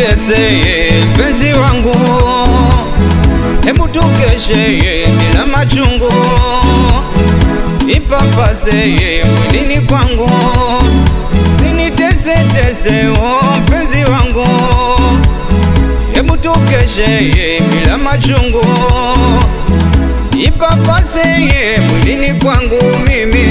uniteseye mpenzi wangu, hebu tukesheye bila machungu, ipapaseye mwilini kwangu, sinitesetese o mpenzi wangu, hebu tukesheye bila machungu, ipapaseye mwilini kwangu mimi.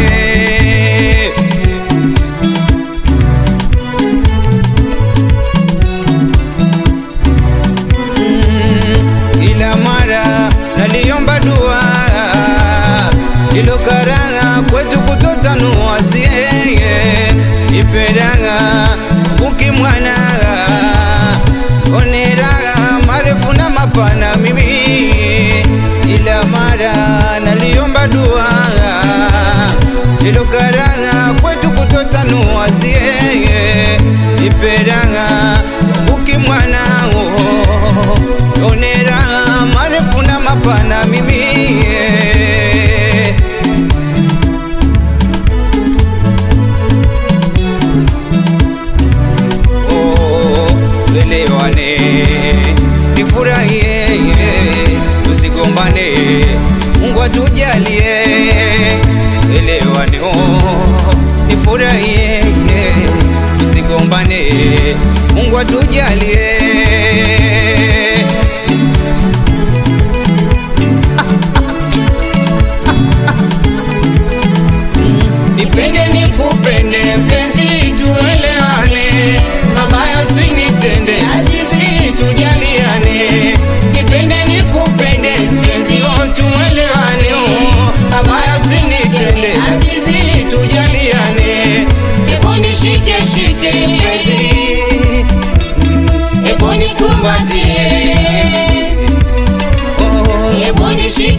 watujalie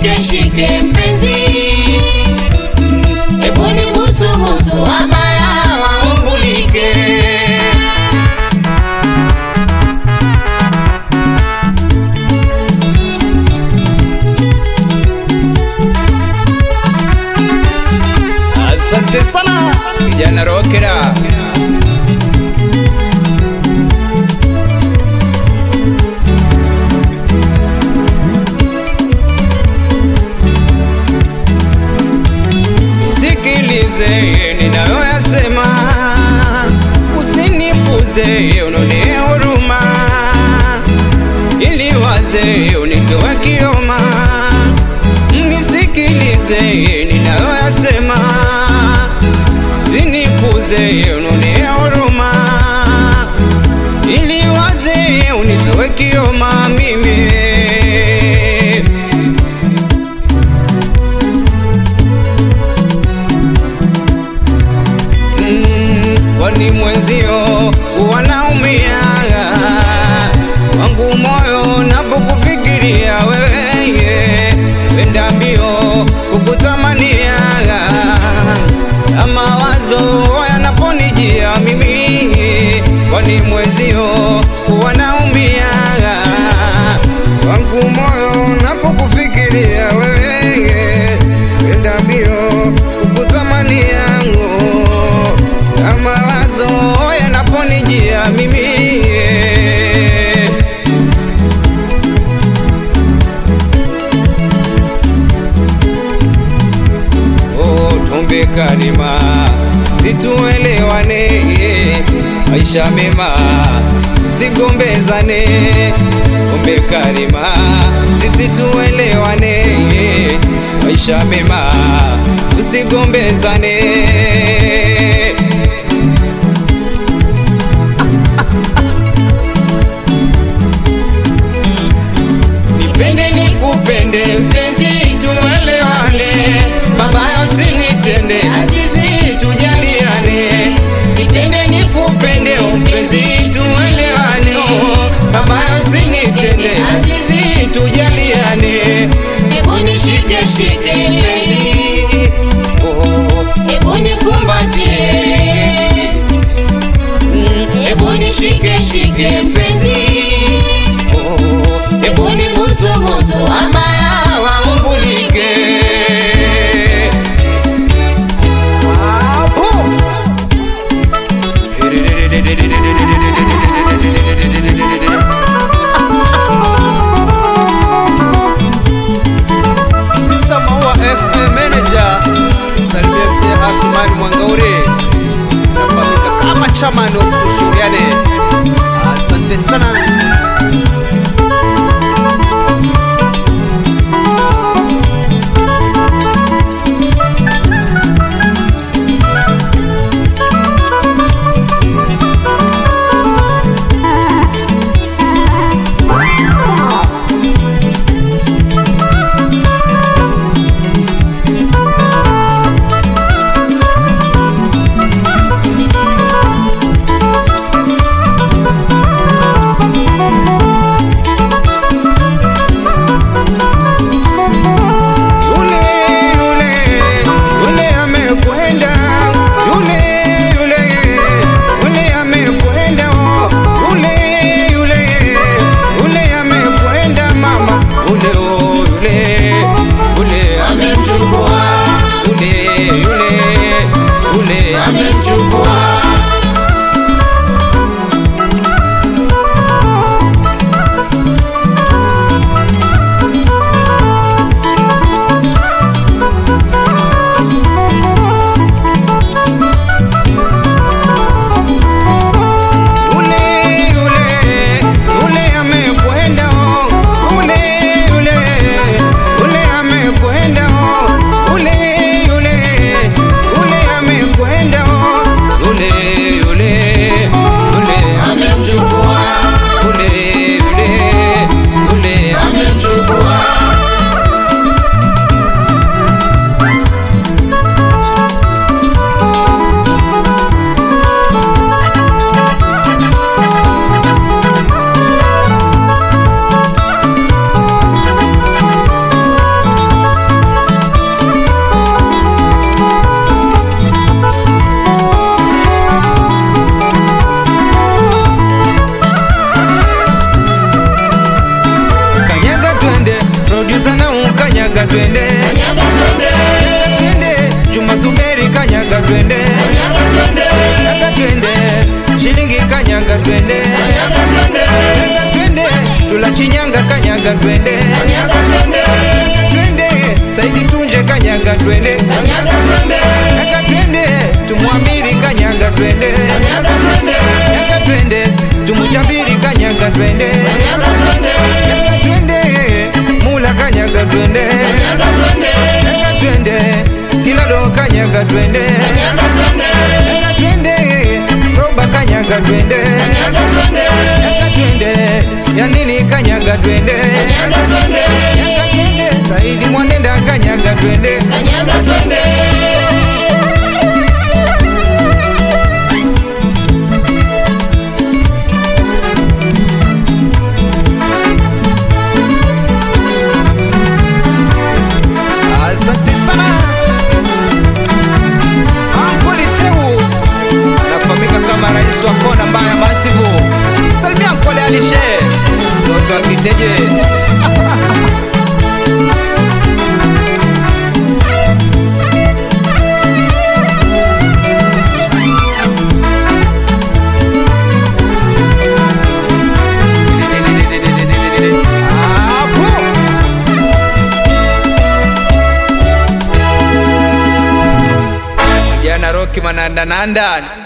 Shike shike mpenzi, ebu nibusubusu wabaya waungulike. Asante sana vijana Rokera. Yeah. napokufikiria wewe wenda mbio kukutamani yangu. Na mawazo yanaponijia mimi. Oh, tumbekanima situelewane. Maisha mema sigombezane umekarima, sisi tuelewane, maisha mema, usigombezane. kanyaga twende. Dula chinyanga kanyaga twende. Saidi tunje kanyaga twende. Kanyaga twende. Tumwamiri kanyaga twende. Kanyaga twende. Tumuchabiri kanyaga twende. Nanda Nanda